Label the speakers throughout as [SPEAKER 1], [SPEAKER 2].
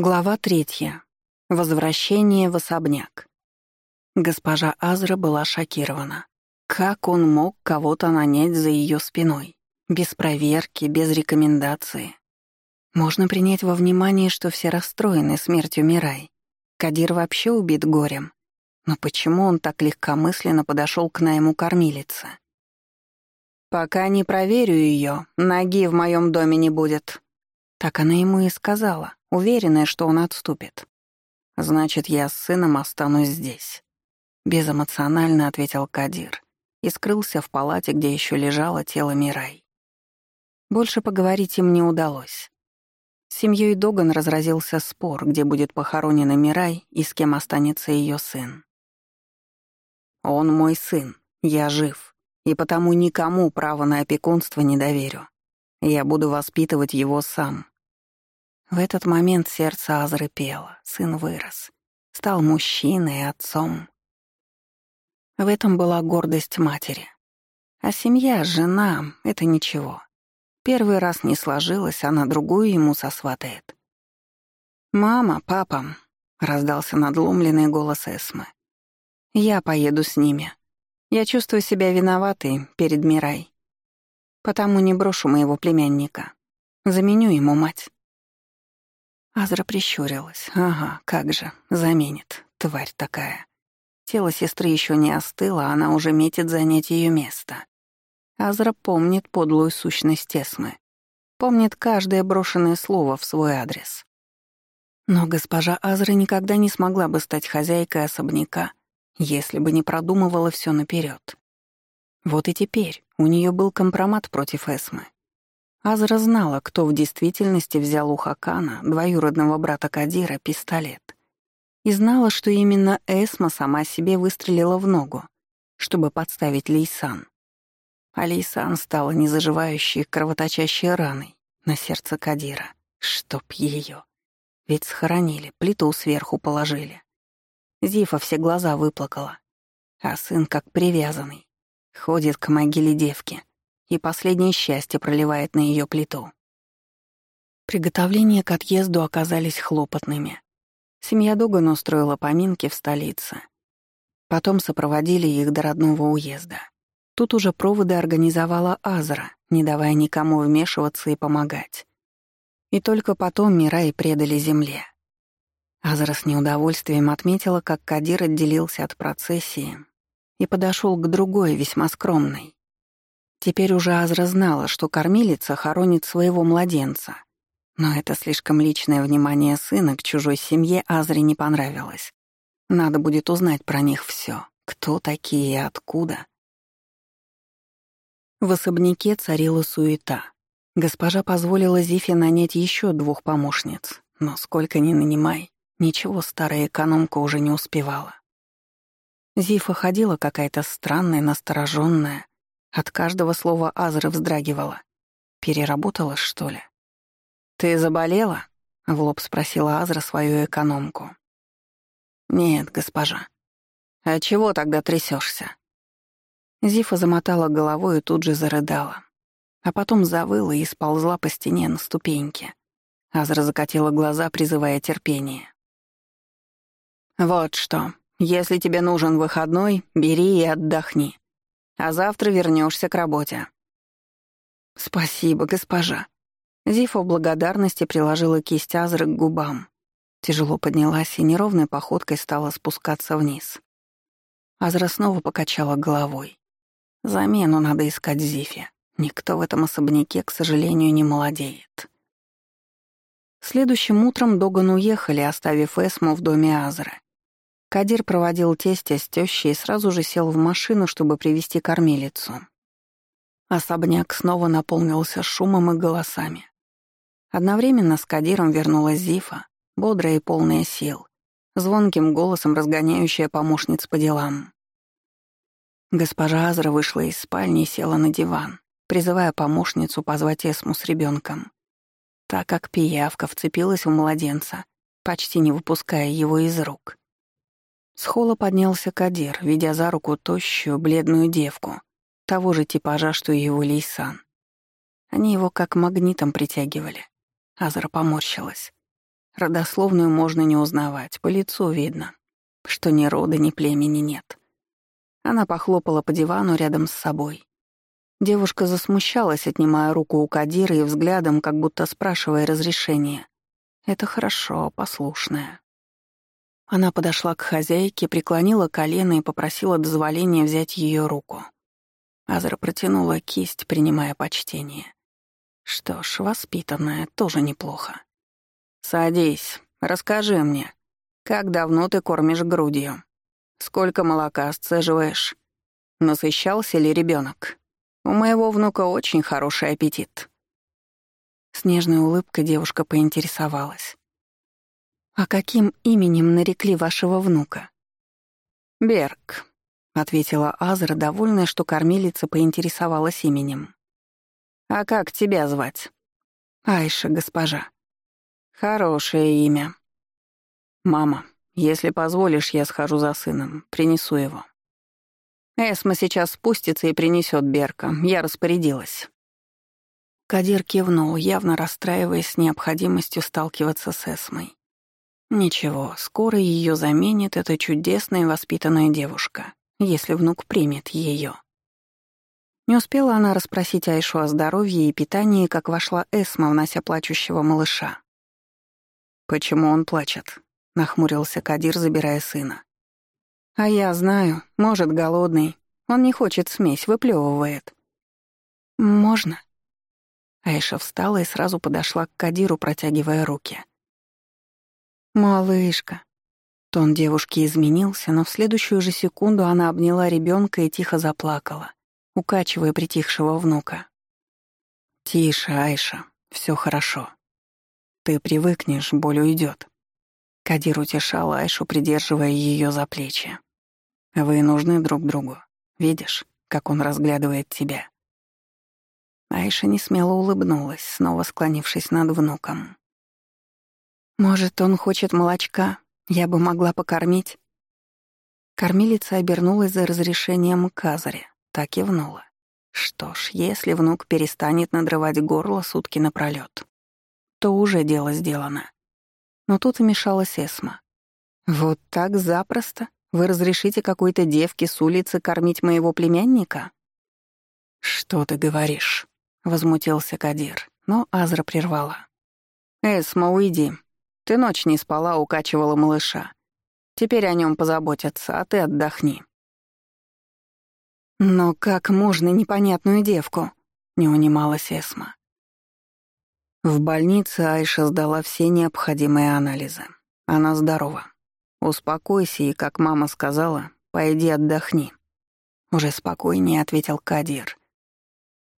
[SPEAKER 1] Глава третья. Возвращение в особняк. Госпожа Азра была шокирована. Как он мог кого-то нанять за ее спиной? Без проверки, без рекомендации. Можно принять во внимание, что все расстроены смертью Мирай. Кадир вообще убит горем. Но почему он так легкомысленно подошел к найму кормилицы? «Пока не проверю ее, ноги в моем доме не будет», так она ему и сказала, уверенная, что он отступит. «Значит, я с сыном останусь здесь», — безэмоционально ответил Кадир и скрылся в палате, где еще лежало тело Мирай. Больше поговорить им не удалось. С семьей Доган разразился спор, где будет похоронена Мирай и с кем останется ее сын. «Он мой сын, я жив, и потому никому право на опекунство не доверю. Я буду воспитывать его сам, в этот момент сердце Азры пело, сын вырос, стал мужчиной и отцом. В этом была гордость матери. А семья, жена — это ничего. Первый раз не сложилось, а на другую ему сосватает. «Мама, папа», — раздался надломленный голос Эсмы. «Я поеду с ними. Я чувствую себя виноватой перед Мирай. Потому не брошу моего племянника. Заменю ему мать». Азра прищурилась. Ага, как же, заменит, тварь такая. Тело сестры еще не остыло, она уже метит занять ее место. Азра помнит подлую сущность Эсмы. Помнит каждое брошенное слово в свой адрес. Но госпожа Азра никогда не смогла бы стать хозяйкой особняка, если бы не продумывала все наперед. Вот и теперь у нее был компромат против Эсмы. Азра знала, кто в действительности взял у Хакана, двоюродного брата Кадира, пистолет. И знала, что именно Эсма сама себе выстрелила в ногу, чтобы подставить Лейсан. А Лейсан стала незаживающей кровоточащей раной на сердце Кадира. Чтоб ее. Ведь схоронили, плиту сверху положили. Зифа все глаза выплакала. А сын как привязанный. Ходит к могиле девки и последнее счастье проливает на ее плиту. Приготовления к отъезду оказались хлопотными. Семья Дуган устроила поминки в столице. Потом сопроводили их до родного уезда. Тут уже проводы организовала Азра, не давая никому вмешиваться и помогать. И только потом Мирай предали земле. Азра с неудовольствием отметила, как Кадир отделился от процессии и подошел к другой, весьма скромной. Теперь уже Азра знала, что кормилица хоронит своего младенца. Но это слишком личное внимание сына к чужой семье Азре не понравилось. Надо будет узнать про них все. Кто такие и откуда. В особняке царила суета. Госпожа позволила Зифе нанять еще двух помощниц, но сколько ни нанимай, ничего старая экономка уже не успевала. Зифа ходила какая-то странная, настороженная, от каждого слова Азры вздрагивала. Переработала, что ли? «Ты заболела?» — в лоб спросила Азра свою экономку. «Нет, госпожа». «А чего тогда трясешься? Зифа замотала головой и тут же зарыдала. А потом завыла и сползла по стене на ступеньки. Азра закатила глаза, призывая терпение. «Вот что, если тебе нужен выходной, бери и отдохни а завтра вернешься к работе». «Спасибо, госпожа». Зифа в благодарности приложила кисть Азры к губам. Тяжело поднялась и неровной походкой стала спускаться вниз. Азра снова покачала головой. Замену надо искать Зифе. Никто в этом особняке, к сожалению, не молодеет. Следующим утром Доган уехали, оставив Эсму в доме Азры. Кадир проводил тестя с тещей и сразу же сел в машину, чтобы привести кормилицу. Особняк снова наполнился шумом и голосами. Одновременно с Кадиром вернулась Зифа, бодрая и полная сил, звонким голосом разгоняющая помощниц по делам. Госпожа Азра вышла из спальни и села на диван, призывая помощницу позвать Эсму с ребенком, так как пиявка вцепилась в младенца, почти не выпуская его из рук. С холла поднялся Кадир, ведя за руку тощую, бледную девку, того же типажа, что и его Лейсан. Они его как магнитом притягивали. Азра поморщилась. Родословную можно не узнавать, по лицу видно, что ни рода, ни племени нет. Она похлопала по дивану рядом с собой. Девушка засмущалась, отнимая руку у Кадира и взглядом, как будто спрашивая разрешения. «Это хорошо, послушная». Она подошла к хозяйке, преклонила колено и попросила дозволения взять ее руку. Азра протянула кисть, принимая почтение. Что ж, воспитанная, тоже неплохо. «Садись, расскажи мне, как давно ты кормишь грудью? Сколько молока сцеживаешь? Насыщался ли ребенок? У моего внука очень хороший аппетит». С нежной улыбкой девушка поинтересовалась. «А каким именем нарекли вашего внука?» «Берг», — ответила Азра, довольная, что кормилица поинтересовалась именем. «А как тебя звать?» «Айша, госпожа». «Хорошее имя». «Мама, если позволишь, я схожу за сыном, принесу его». Эсма сейчас спустится и принесет Берка. Я распорядилась. Кадир кивнул, явно расстраиваясь необходимостью сталкиваться с Эсмой. Ничего, скоро ее заменит эта чудесная воспитанная девушка, если внук примет ее. Не успела она расспросить Айшу о здоровье и питании, как вошла Эсма, внося плачущего малыша. «Почему он плачет?» — нахмурился Кадир, забирая сына. «А я знаю, может, голодный. Он не хочет смесь, выплевывает». «Можно?» Айша встала и сразу подошла к Кадиру, протягивая руки. «Малышка». Тон девушки изменился, но в следующую же секунду она обняла ребенка и тихо заплакала, укачивая притихшего внука. «Тише, Айша, все хорошо. Ты привыкнешь, боль уйдет. Кадир утешал Айшу, придерживая ее за плечи. «Вы нужны друг другу. Видишь, как он разглядывает тебя?» Айша не смело улыбнулась, снова склонившись над внуком. «Может, он хочет молочка? Я бы могла покормить?» Кормилица обернулась за разрешением Казаря, так и внула. Что ж, если внук перестанет надрывать горло сутки напролёт, то уже дело сделано. Но тут вмешалась Эсма. «Вот так запросто? Вы разрешите какой-то девке с улицы кормить моего племянника?» «Что ты говоришь?» — возмутился Кадир, но Азра прервала. «Эсма, уйди. Ты ночь не спала, укачивала малыша. Теперь о нем позаботятся, а ты отдохни». «Но как можно непонятную девку?» — не унималась Эсма. В больнице Айша сдала все необходимые анализы. Она здорова. Успокойся и, как мама сказала, пойди отдохни. Уже спокойнее ответил Кадир.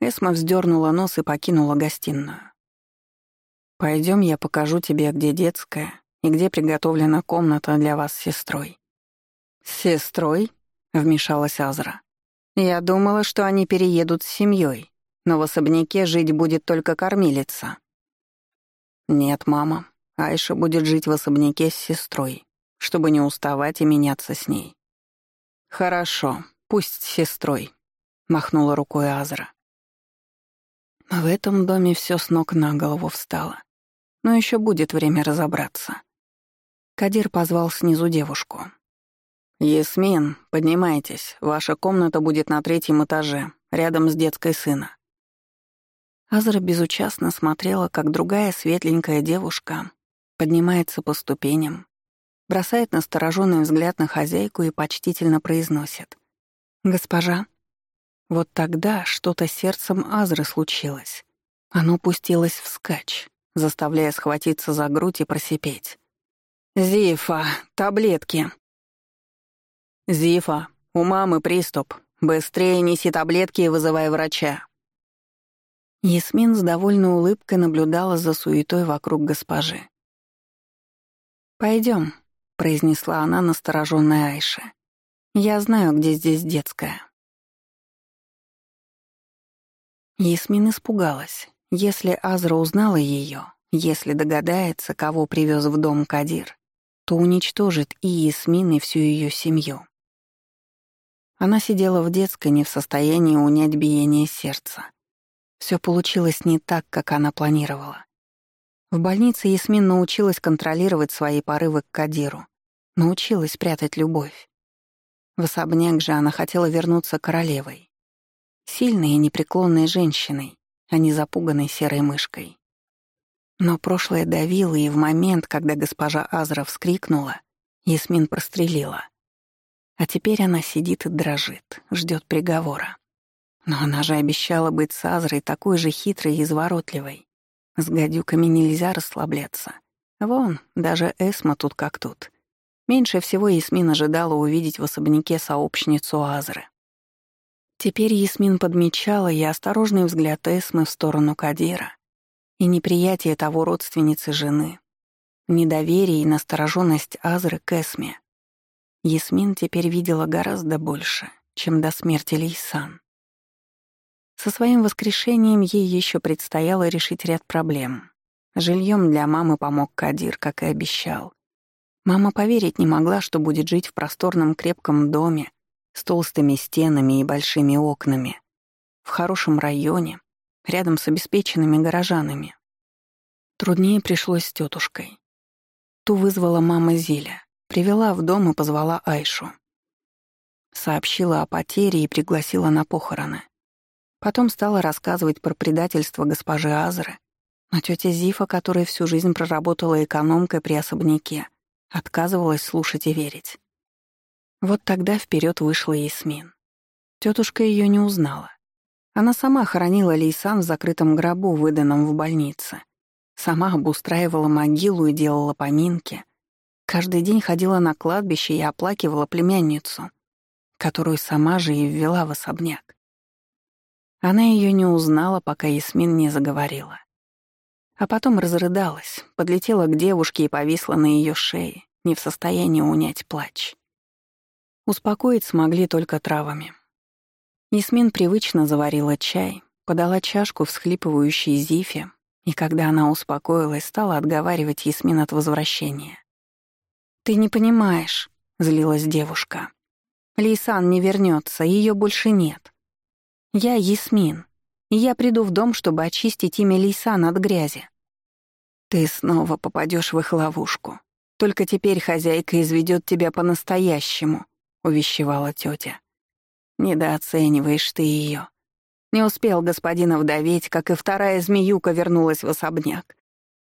[SPEAKER 1] Эсма вздернула нос и покинула гостиную. Пойдем, я покажу тебе, где детская и где приготовлена комната для вас с сестрой». «С сестрой?» — вмешалась Азра. «Я думала, что они переедут с семьей, но в особняке жить будет только кормилица». «Нет, мама, Айша будет жить в особняке с сестрой, чтобы не уставать и меняться с ней». «Хорошо, пусть с сестрой», — махнула рукой Азра. В этом доме все с ног на голову встало но еще будет время разобраться. Кадир позвал снизу девушку. «Ясмин, поднимайтесь, ваша комната будет на третьем этаже, рядом с детской сына». Азра безучастно смотрела, как другая светленькая девушка поднимается по ступеням, бросает настороженный взгляд на хозяйку и почтительно произносит. «Госпожа». Вот тогда что-то сердцем Азры случилось. Оно пустилось вскачь заставляя схватиться за грудь и просипеть. «Зифа, таблетки!» «Зифа, у мамы приступ. Быстрее неси таблетки и вызывай врача». Ясмин с довольной улыбкой наблюдала за суетой вокруг госпожи. Пойдем, произнесла она настороженная Айше. «Я знаю, где здесь детская». Ясмин испугалась. Если Азра узнала ее, если догадается, кого привез в дом Кадир, то уничтожит и Ясмин, и всю ее семью. Она сидела в детской, не в состоянии унять биение сердца. Все получилось не так, как она планировала. В больнице Ясмин научилась контролировать свои порывы к Кадиру, научилась прятать любовь. В особняк же она хотела вернуться королевой. Сильной и непреклонной женщиной, а не запуганной серой мышкой. Но прошлое давило, и в момент, когда госпожа Азра вскрикнула, Ясмин прострелила. А теперь она сидит и дрожит, ждет приговора. Но она же обещала быть с Азрой такой же хитрой и изворотливой. С гадюками нельзя расслабляться. Вон, даже Эсма тут как тут. Меньше всего Ясмин ожидала увидеть в особняке сообщницу Азры. Теперь Ясмин подмечала и осторожный взгляд Эсмы в сторону Кадира, и неприятие того родственницы жены, недоверие и настороженность Азры к Эсме. Ясмин теперь видела гораздо больше, чем до смерти Лейсан. Со своим воскрешением ей еще предстояло решить ряд проблем. Жильем для мамы помог Кадир, как и обещал. Мама поверить не могла, что будет жить в просторном крепком доме с толстыми стенами и большими окнами, в хорошем районе, рядом с обеспеченными горожанами. Труднее пришлось с тетушкой. Ту вызвала мама Зиля, привела в дом и позвала Айшу. Сообщила о потере и пригласила на похороны. Потом стала рассказывать про предательство госпожи Азры, но тетя Зифа, которая всю жизнь проработала экономкой при особняке, отказывалась слушать и верить. Вот тогда вперед вышла Ясмин. Тетушка ее не узнала. Она сама хоронила Лейсан в закрытом гробу, выданном в больнице. Сама обустраивала могилу и делала поминки. Каждый день ходила на кладбище и оплакивала племянницу, которую сама же и ввела в особняк. Она ее не узнала, пока Ясмин не заговорила. А потом разрыдалась, подлетела к девушке и повисла на ее шее, не в состоянии унять плач. Успокоить смогли только травами. Ясмин привычно заварила чай, подала чашку всхлипывающей Зифе, и когда она успокоилась, стала отговаривать Ясмин от возвращения. «Ты не понимаешь», — злилась девушка. «Лейсан не вернется, ее больше нет. Я Ясмин, и я приду в дом, чтобы очистить имя Лейсан от грязи. Ты снова попадешь в их ловушку. Только теперь хозяйка изведет тебя по-настоящему, увещевала тетя. Недооцениваешь ты ее. Не успел господина вдоветь, как и вторая змеюка вернулась в особняк.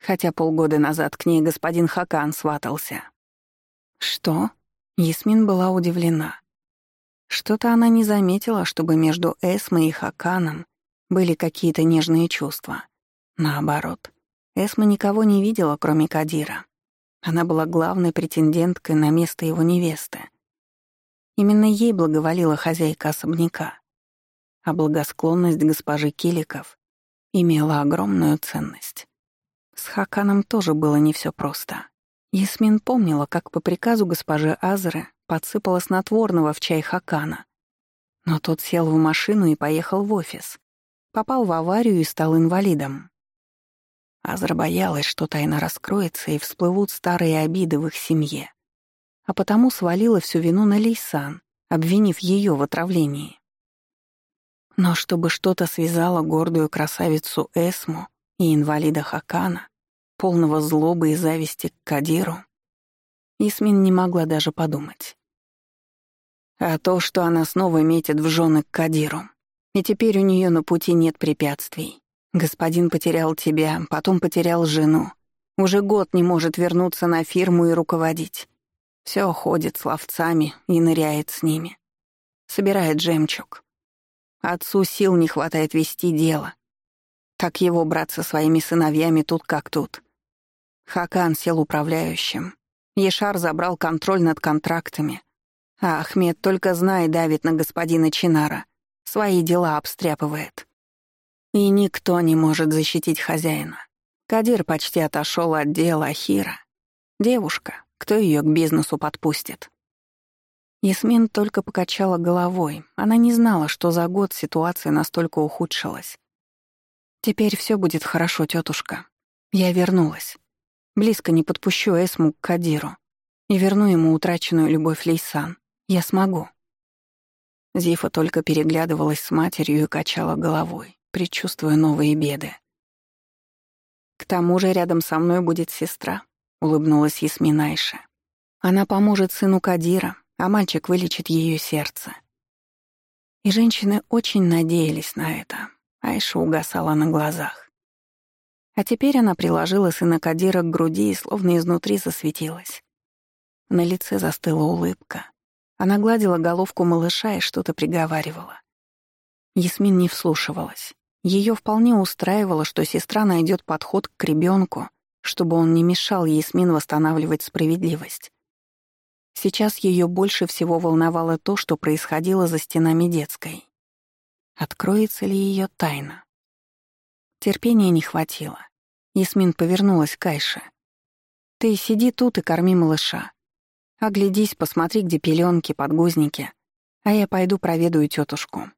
[SPEAKER 1] Хотя полгода назад к ней господин Хакан сватался. Что? Ясмин была удивлена. Что-то она не заметила, чтобы между Эсмой и Хаканом были какие-то нежные чувства. Наоборот, Эсма никого не видела, кроме Кадира. Она была главной претенденткой на место его невесты. Именно ей благоволила хозяйка особняка. А благосклонность госпожи Киликов имела огромную ценность. С Хаканом тоже было не все просто. Ясмин помнила, как по приказу госпожи Азры подсыпала снотворного в чай Хакана. Но тот сел в машину и поехал в офис. Попал в аварию и стал инвалидом. Азра боялась, что тайна раскроется и всплывут старые обиды в их семье. А потому свалила всю вину на Лейсан, обвинив ее в отравлении. Но чтобы что-то связало гордую красавицу Эсму и инвалида Хакана, полного злобы и зависти к Кадиру, Исмин не могла даже подумать. А то, что она снова метит в жены к Кадиру. И теперь у нее на пути нет препятствий. Господин потерял тебя, потом потерял жену. Уже год не может вернуться на фирму и руководить. Все ходит с ловцами и ныряет с ними. Собирает жемчуг. Отцу сил не хватает вести дело. Так его брат со своими сыновьями тут как тут. Хакан сел управляющим. Ешар забрал контроль над контрактами. А Ахмед только знает давит на господина Чинара. Свои дела обстряпывает. И никто не может защитить хозяина. Кадир почти отошел от дела Ахира. Девушка, кто ее к бизнесу подпустит? Ясмин только покачала головой. Она не знала, что за год ситуация настолько ухудшилась. «Теперь все будет хорошо, тетушка. Я вернулась. Близко не подпущу Эсму к Кадиру и верну ему утраченную любовь Лейсан. Я смогу». Зифа только переглядывалась с матерью и качала головой, предчувствуя новые беды. К тому же рядом со мной будет сестра, улыбнулась Ясмин Айша. Она поможет сыну Кадира, а мальчик вылечит ее сердце. И женщины очень надеялись на это. Айша угасала на глазах. А теперь она приложила сына Кадира к груди и словно изнутри засветилась. На лице застыла улыбка. Она гладила головку малыша и что-то приговаривала. Ясмин не вслушивалась. Ее вполне устраивало, что сестра найдет подход к ребенку, чтобы он не мешал Ясмин восстанавливать справедливость. Сейчас ее больше всего волновало то, что происходило за стенами детской. Откроется ли ее тайна? Терпения не хватило. Ясмин повернулась к Айше. «Ты сиди тут и корми малыша. Оглядись, посмотри, где пеленки, подгузники, а я пойду проведаю тетушку.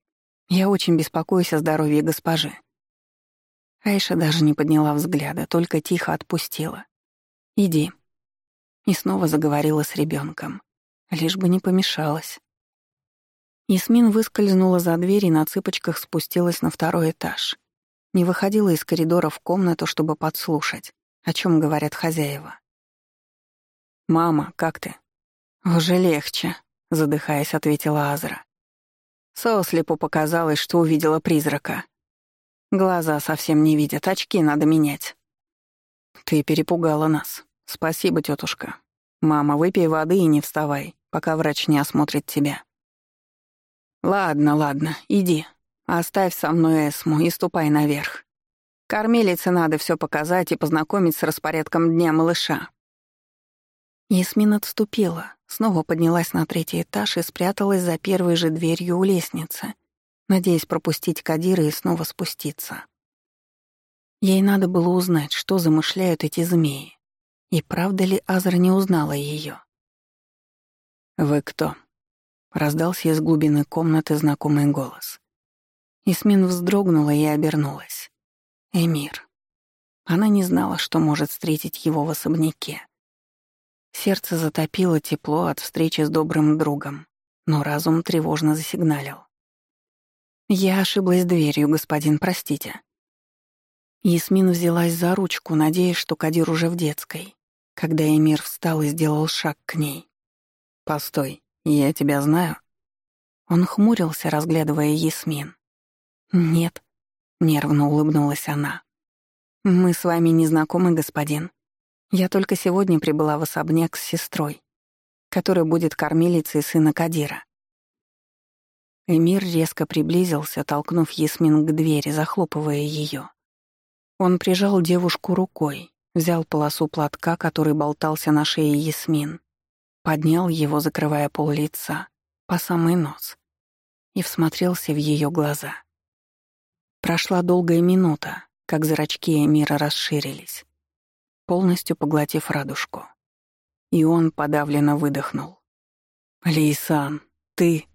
[SPEAKER 1] Я очень беспокоюсь о здоровье госпожи». Айша даже не подняла взгляда, только тихо отпустила. «Иди». И снова заговорила с ребенком, лишь бы не помешалась. Ясмин выскользнула за дверь и на цыпочках спустилась на второй этаж. Не выходила из коридора в комнату, чтобы подслушать, о чем говорят хозяева. «Мама, как ты?» «Уже легче», — задыхаясь, ответила Азра. Сослепу показалось, что увидела призрака. Глаза совсем не видят, очки надо менять. Ты перепугала нас. Спасибо, тетушка. Мама, выпей воды и не вставай, пока врач не осмотрит тебя. Ладно, ладно, иди. Оставь со мной Эсму и ступай наверх. Кормилице надо все показать и познакомить с распорядком дня малыша. Ясмин отступила, снова поднялась на третий этаж и спряталась за первой же дверью у лестницы, надеясь пропустить Кадира и снова спуститься. Ей надо было узнать, что замышляют эти змеи. И правда ли Азра не узнала ее? «Вы кто?» — раздался из глубины комнаты знакомый голос. Исмин вздрогнула и обернулась. Эмир. Она не знала, что может встретить его в особняке. Сердце затопило тепло от встречи с добрым другом, но разум тревожно засигналил. «Я ошиблась дверью, господин, простите». Ясмин взялась за ручку, надеясь, что Кадир уже в детской, когда Эмир встал и сделал шаг к ней. «Постой, я тебя знаю». Он хмурился, разглядывая Ясмин. «Нет», — нервно улыбнулась она. «Мы с вами не знакомы, господин. Я только сегодня прибыла в особняк с сестрой, которая будет кормилицей сына Кадира. Эмир резко приблизился, толкнув Ясмин к двери, захлопывая ее. Он прижал девушку рукой, взял полосу платка, который болтался на шее Ясмин, поднял его, закрывая пол лица, по самый нос, и всмотрелся в ее глаза. Прошла долгая минута, как зрачки Эмира расширились полностью поглотив радужку. И он подавленно выдохнул. «Лейсан, ты...»